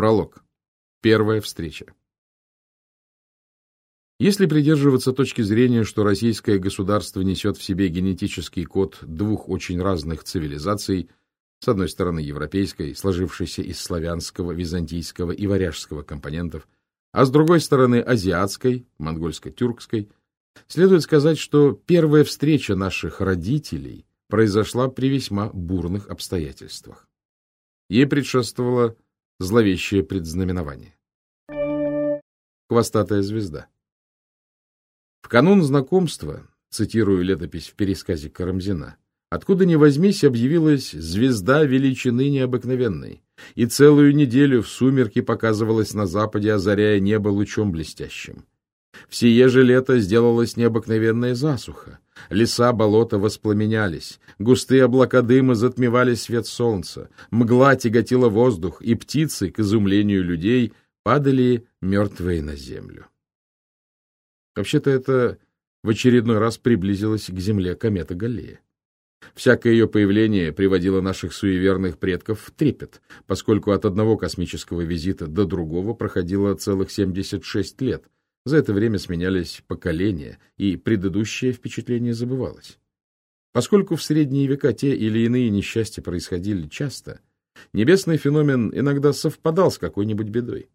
Пролог. Первая встреча. Если придерживаться точки зрения, что российское государство несет в себе генетический код двух очень разных цивилизаций, с одной стороны европейской, сложившейся из славянского, византийского и варяжского компонентов, а с другой стороны азиатской, монгольско-тюркской, следует сказать, что первая встреча наших родителей произошла при весьма бурных обстоятельствах. Ей предшествовало зловещее предзнаменование. Хвостатая звезда. В канун знакомства, цитирую летопись в пересказе Карамзина, откуда ни возьмись объявилась звезда величины необыкновенной, и целую неделю в сумерки показывалась на западе, озаряя небо лучом блестящим. В сие же лето сделалась необыкновенная засуха, леса болота воспламенялись, густые облака дыма затмевали свет солнца, мгла тяготила воздух, и птицы, к изумлению людей, падали мертвые на землю. Вообще-то это в очередной раз приблизилась к Земле комета Галлея. Всякое ее появление приводило наших суеверных предков в трепет, поскольку от одного космического визита до другого проходило целых 76 лет. За это время сменялись поколения, и предыдущее впечатление забывалось. Поскольку в средние века те или иные несчастья происходили часто, небесный феномен иногда совпадал с какой-нибудь бедой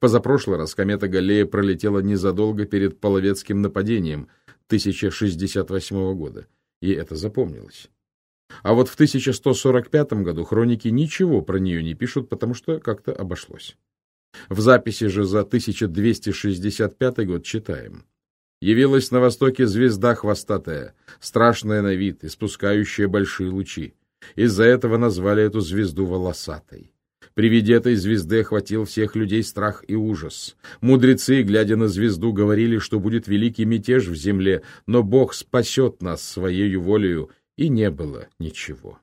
позапрошлый раз комета Галлея пролетела незадолго перед Половецким нападением 1068 года, и это запомнилось. А вот в 1145 году хроники ничего про нее не пишут, потому что как-то обошлось. В записи же за 1265 год читаем. Явилась на востоке звезда хвостатая, страшная на вид, испускающая большие лучи. Из-за этого назвали эту звезду волосатой. При виде этой звезды охватил всех людей страх и ужас. Мудрецы, глядя на звезду, говорили, что будет великий мятеж в земле, но Бог спасет нас своей волею, и не было ничего.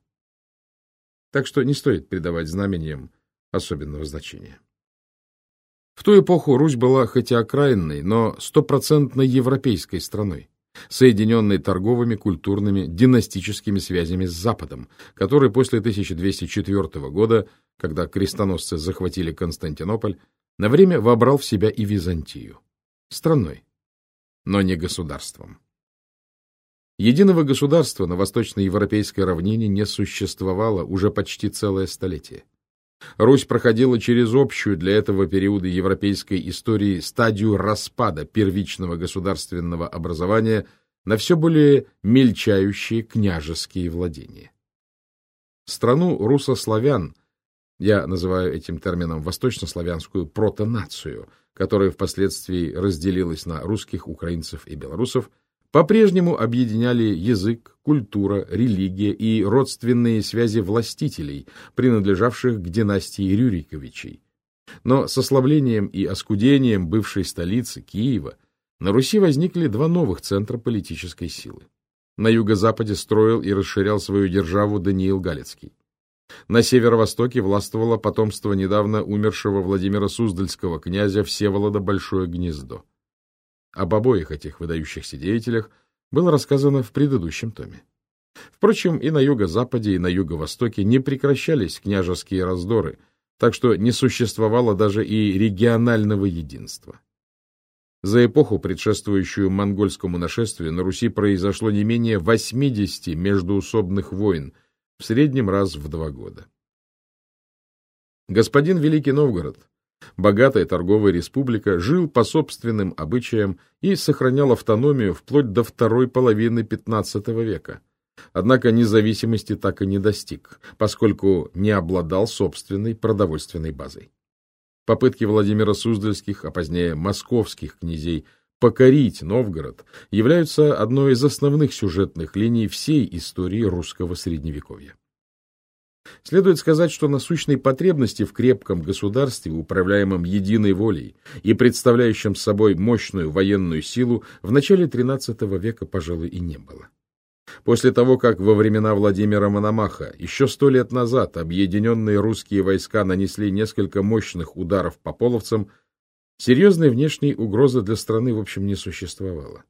Так что не стоит придавать знамениям особенного значения. В ту эпоху Русь была хоть и окраинной, но стопроцентно европейской страной соединенной торговыми, культурными, династическими связями с Западом, который после 1204 года, когда крестоносцы захватили Константинополь, на время вобрал в себя и Византию. Страной, но не государством. Единого государства на восточноевропейской равнине не существовало уже почти целое столетие. Русь проходила через общую для этого периода европейской истории стадию распада первичного государственного образования на все более мельчающие княжеские владения. Страну русославян, я называю этим термином восточнославянскую протонацию, которая впоследствии разделилась на русских, украинцев и белорусов, по-прежнему объединяли язык, культура, религия и родственные связи властителей, принадлежавших к династии Рюриковичей. Но с ослаблением и оскудением бывшей столицы Киева на Руси возникли два новых центра политической силы. На юго-западе строил и расширял свою державу Даниил Галицкий. На северо-востоке властвовало потомство недавно умершего Владимира Суздальского князя Всеволода Большое Гнездо. Об обоих этих выдающихся деятелях было рассказано в предыдущем томе. Впрочем, и на юго-западе, и на юго-востоке не прекращались княжеские раздоры, так что не существовало даже и регионального единства. За эпоху, предшествующую монгольскому нашествию, на Руси произошло не менее 80 междуусобных войн, в среднем раз в два года. Господин Великий Новгород Богатая торговая республика жил по собственным обычаям и сохранял автономию вплоть до второй половины XV века. Однако независимости так и не достиг, поскольку не обладал собственной продовольственной базой. Попытки Владимира Суздальских, а позднее московских князей покорить Новгород являются одной из основных сюжетных линий всей истории русского средневековья. Следует сказать, что насущной потребности в крепком государстве, управляемом единой волей и представляющем собой мощную военную силу, в начале XIII века, пожалуй, и не было. После того, как во времена Владимира Мономаха еще сто лет назад объединенные русские войска нанесли несколько мощных ударов по половцам, серьезной внешней угрозы для страны, в общем, не существовало.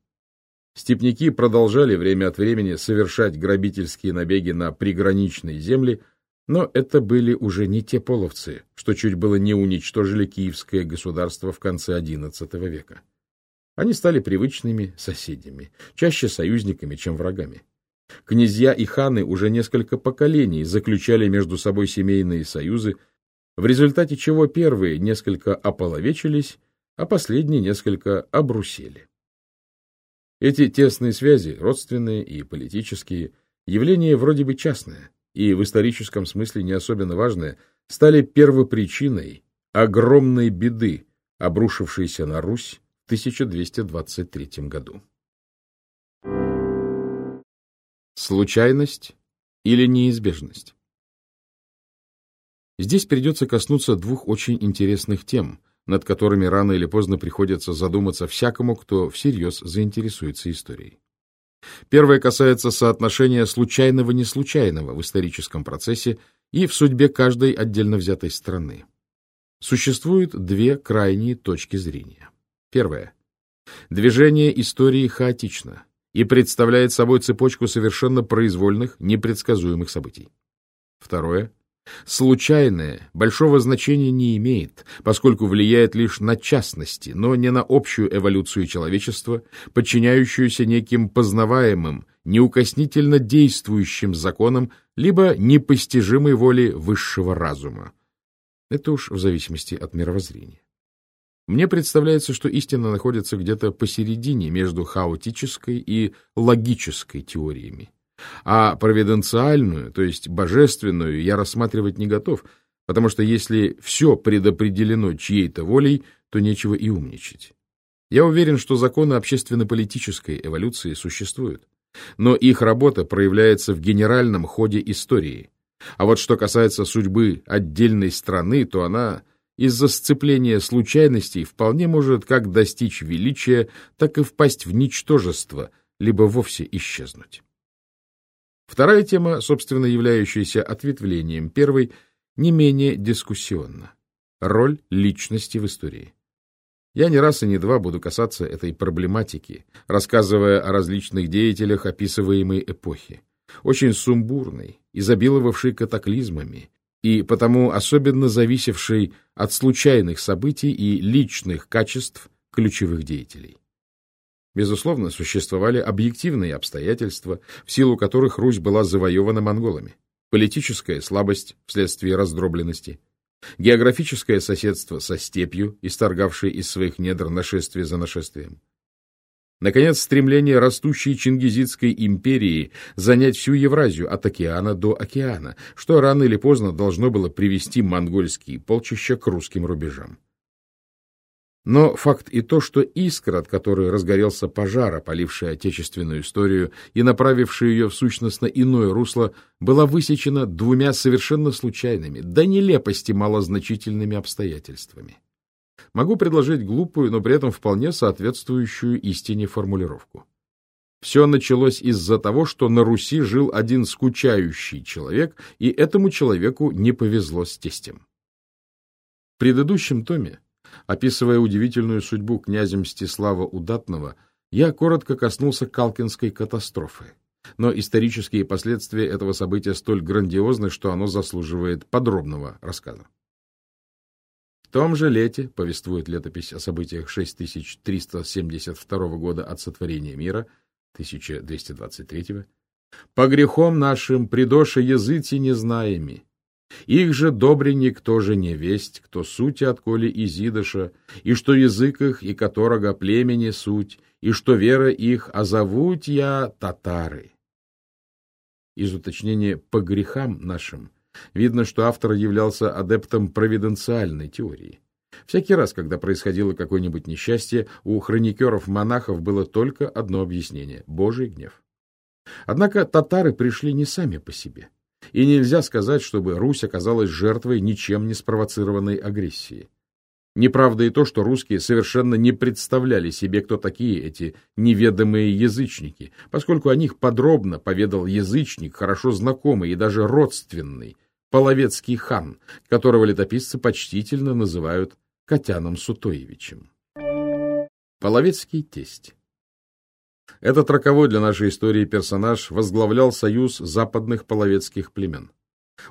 Степняки продолжали время от времени совершать грабительские набеги на приграничные земли, Но это были уже не те половцы, что чуть было не уничтожили киевское государство в конце XI века. Они стали привычными соседями, чаще союзниками, чем врагами. Князья и ханы уже несколько поколений заключали между собой семейные союзы, в результате чего первые несколько ополовечились, а последние несколько обрусели. Эти тесные связи, родственные и политические, явление вроде бы частное и в историческом смысле не особенно важное, стали первопричиной огромной беды, обрушившейся на Русь в 1223 году. Случайность или неизбежность? Здесь придется коснуться двух очень интересных тем, над которыми рано или поздно приходится задуматься всякому, кто всерьез заинтересуется историей. Первое касается соотношения случайного-неслучайного в историческом процессе и в судьбе каждой отдельно взятой страны. Существуют две крайние точки зрения. Первое. Движение истории хаотично, и представляет собой цепочку совершенно произвольных, непредсказуемых событий. Второе. Случайное большого значения не имеет, поскольку влияет лишь на частности, но не на общую эволюцию человечества, подчиняющуюся неким познаваемым, неукоснительно действующим законам, либо непостижимой воле высшего разума. Это уж в зависимости от мировоззрения. Мне представляется, что истина находится где-то посередине между хаотической и логической теориями. А провиденциальную, то есть божественную, я рассматривать не готов, потому что если все предопределено чьей-то волей, то нечего и умничать. Я уверен, что законы общественно-политической эволюции существуют, но их работа проявляется в генеральном ходе истории. А вот что касается судьбы отдельной страны, то она из-за сцепления случайностей вполне может как достичь величия, так и впасть в ничтожество, либо вовсе исчезнуть. Вторая тема, собственно являющаяся ответвлением первой, не менее дискуссионна. Роль личности в истории. Я не раз и не два буду касаться этой проблематики, рассказывая о различных деятелях описываемой эпохи, очень сумбурной, изобиловавшей катаклизмами, и потому особенно зависевшей от случайных событий и личных качеств ключевых деятелей. Безусловно, существовали объективные обстоятельства, в силу которых Русь была завоевана монголами. Политическая слабость вследствие раздробленности, географическое соседство со степью, исторгавшей из своих недр нашествие за нашествием, Наконец, стремление растущей Чингизидской империи занять всю Евразию от океана до океана, что рано или поздно должно было привести монгольские полчища к русским рубежам. Но факт и то, что искра, от которой разгорелся пожар, опаливший отечественную историю и направивший ее в сущностно иное русло, была высечена двумя совершенно случайными, до нелепости малозначительными обстоятельствами. Могу предложить глупую, но при этом вполне соответствующую истине формулировку. Все началось из-за того, что на Руси жил один скучающий человек, и этому человеку не повезло с тестем. В предыдущем томе, описывая удивительную судьбу князя Мстислава Удатного, я коротко коснулся Калкинской катастрофы. Но исторические последствия этого события столь грандиозны, что оно заслуживает подробного рассказа. В том же лете, повествует летопись о событиях 6372 года от сотворения мира, 1223 по грехом нашим предоша языти незнаеми. Их же добренник тоже не весть, кто суть отколи изидыша, и что язык их, и которого племени суть, и что вера их, а зовут я татары. Из уточнения «по грехам нашим» Видно, что автор являлся адептом провиденциальной теории. Всякий раз, когда происходило какое-нибудь несчастье, у хроникеров-монахов было только одно объяснение – Божий гнев. Однако татары пришли не сами по себе. И нельзя сказать, чтобы Русь оказалась жертвой ничем не спровоцированной агрессии. Неправда и то, что русские совершенно не представляли себе, кто такие эти неведомые язычники, поскольку о них подробно поведал язычник, хорошо знакомый и даже родственный, Половецкий хан, которого летописцы почтительно называют Котяном Сутоевичем. Половецкий тесть. Этот роковой для нашей истории персонаж возглавлял союз западных половецких племен.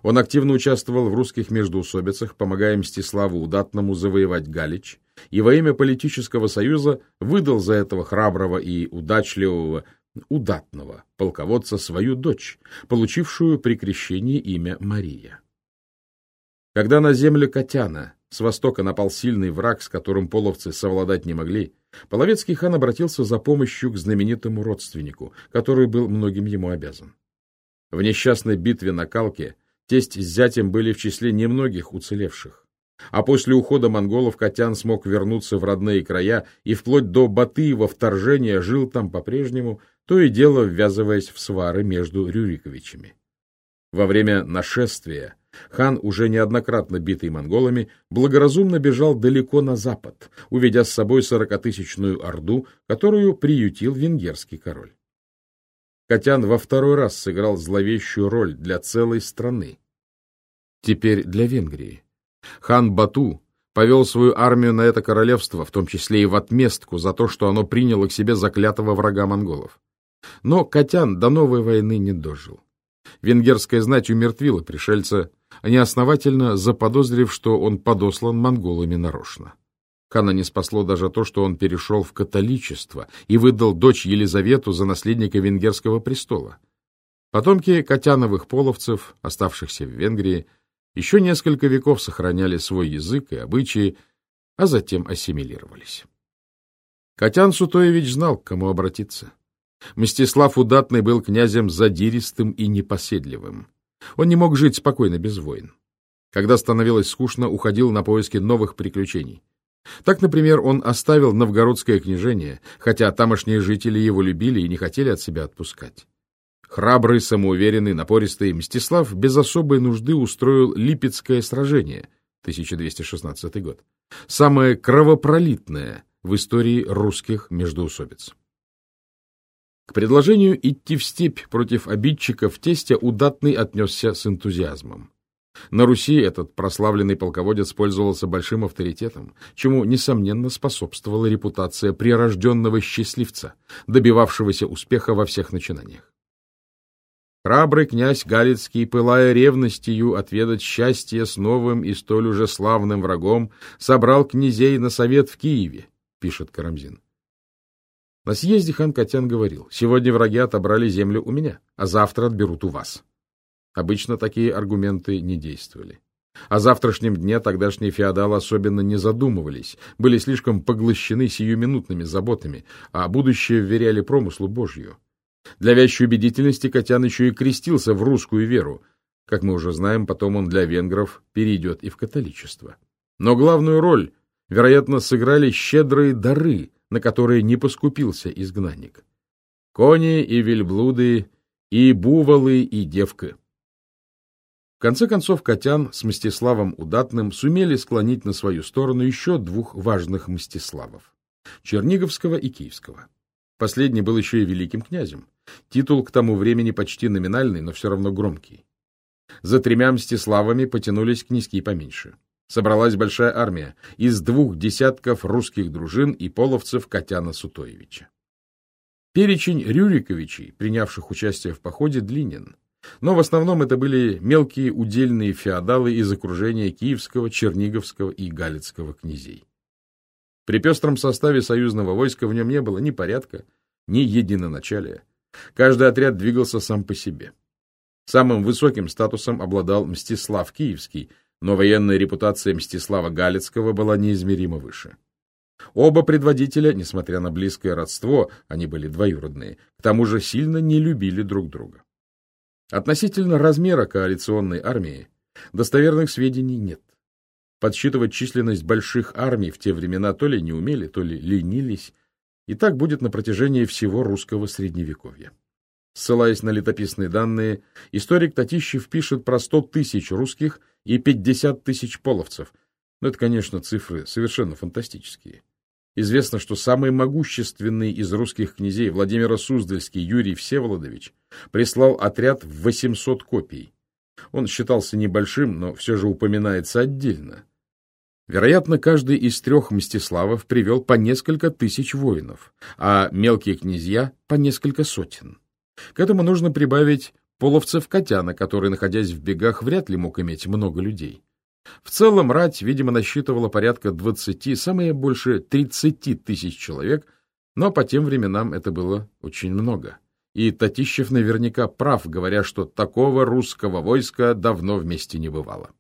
Он активно участвовал в русских междоусобицах, помогая Мстиславу Удатному завоевать Галич, и во имя политического союза выдал за этого храброго и удачливого, удатного полководца свою дочь, получившую при крещении имя Мария. Когда на землю Катяна с востока напал сильный враг, с которым половцы совладать не могли, Половецкий хан обратился за помощью к знаменитому родственнику, который был многим ему обязан. В несчастной битве на Калке тесть с зятем были в числе немногих уцелевших. А после ухода монголов Катян смог вернуться в родные края и вплоть до Батыева вторжения жил там по-прежнему, то и дело ввязываясь в свары между Рюриковичами. Во время нашествия хан, уже неоднократно битый монголами, благоразумно бежал далеко на запад, уведя с собой сорокатысячную орду, которую приютил венгерский король. Катян во второй раз сыграл зловещую роль для целой страны. Теперь для Венгрии. Хан Бату повел свою армию на это королевство, в том числе и в отместку за то, что оно приняло к себе заклятого врага монголов. Но Катян до новой войны не дожил. Венгерская знать умертвила пришельца, неосновательно заподозрив, что он подослан монголами нарочно. Хана не спасло даже то, что он перешел в католичество и выдал дочь Елизавету за наследника венгерского престола. Потомки Катяновых половцев, оставшихся в Венгрии, еще несколько веков сохраняли свой язык и обычаи, а затем ассимилировались. Катян Сутоевич знал, к кому обратиться. Мстислав Удатный был князем задиристым и непоседливым. Он не мог жить спокойно без войн. Когда становилось скучно, уходил на поиски новых приключений. Так, например, он оставил новгородское княжение, хотя тамошние жители его любили и не хотели от себя отпускать. Храбрый, самоуверенный, напористый Мстислав без особой нужды устроил Липецкое сражение, 1216 год, самое кровопролитное в истории русских междоусобиц. К предложению идти в степь против обидчиков тестя Удатный отнесся с энтузиазмом. На Руси этот прославленный полководец пользовался большим авторитетом, чему, несомненно, способствовала репутация прирожденного счастливца, добивавшегося успеха во всех начинаниях. Храбрый князь Галицкий, пылая ревностью отведать счастье с новым и столь уже славным врагом, собрал князей на совет в Киеве, пишет Карамзин. На съезде хан Катян говорил, сегодня враги отобрали землю у меня, а завтра отберут у вас. Обычно такие аргументы не действовали. О завтрашнем дне тогдашние феодалы особенно не задумывались, были слишком поглощены сиюминутными заботами, а будущее вверяли промыслу Божью. Для вящей убедительности Котян еще и крестился в русскую веру. Как мы уже знаем, потом он для венгров перейдет и в католичество. Но главную роль, вероятно, сыграли щедрые дары, на которые не поскупился изгнанник. Кони и вельблуды, и бувалы, и девка. В конце концов, Котян с Мстиславом Удатным сумели склонить на свою сторону еще двух важных Мстиславов — Черниговского и Киевского. Последний был еще и великим князем. Титул к тому времени почти номинальный, но все равно громкий. За тремя Мстиславами потянулись князьки поменьше. Собралась большая армия из двух десятков русских дружин и половцев Котяна Сутоевича. Перечень Рюриковичей, принявших участие в походе, длинен. Но в основном это были мелкие удельные феодалы из окружения Киевского, Черниговского и Галицкого князей. При пестром составе союзного войска в нем не было ни порядка, ни единоначалия. Каждый отряд двигался сам по себе. Самым высоким статусом обладал Мстислав Киевский, но военная репутация Мстислава Галицкого была неизмеримо выше. Оба предводителя, несмотря на близкое родство, они были двоюродные, к тому же сильно не любили друг друга. Относительно размера коалиционной армии достоверных сведений нет. Подсчитывать численность больших армий в те времена то ли не умели, то ли ленились, и так будет на протяжении всего русского средневековья. Ссылаясь на летописные данные, историк Татищев пишет про 100 тысяч русских и 50 тысяч половцев. Но это, конечно, цифры совершенно фантастические. Известно, что самый могущественный из русских князей Владимира Суздальский Юрий Всеволодович прислал отряд в 800 копий. Он считался небольшим, но все же упоминается отдельно. Вероятно, каждый из трех Мстиславов привел по несколько тысяч воинов, а мелкие князья — по несколько сотен. К этому нужно прибавить половцев Котяна, который, находясь в бегах, вряд ли мог иметь много людей. В целом рать, видимо, насчитывала порядка 20, самое больше 30 тысяч человек, но по тем временам это было очень много. И Татищев наверняка прав, говоря, что такого русского войска давно вместе не бывало.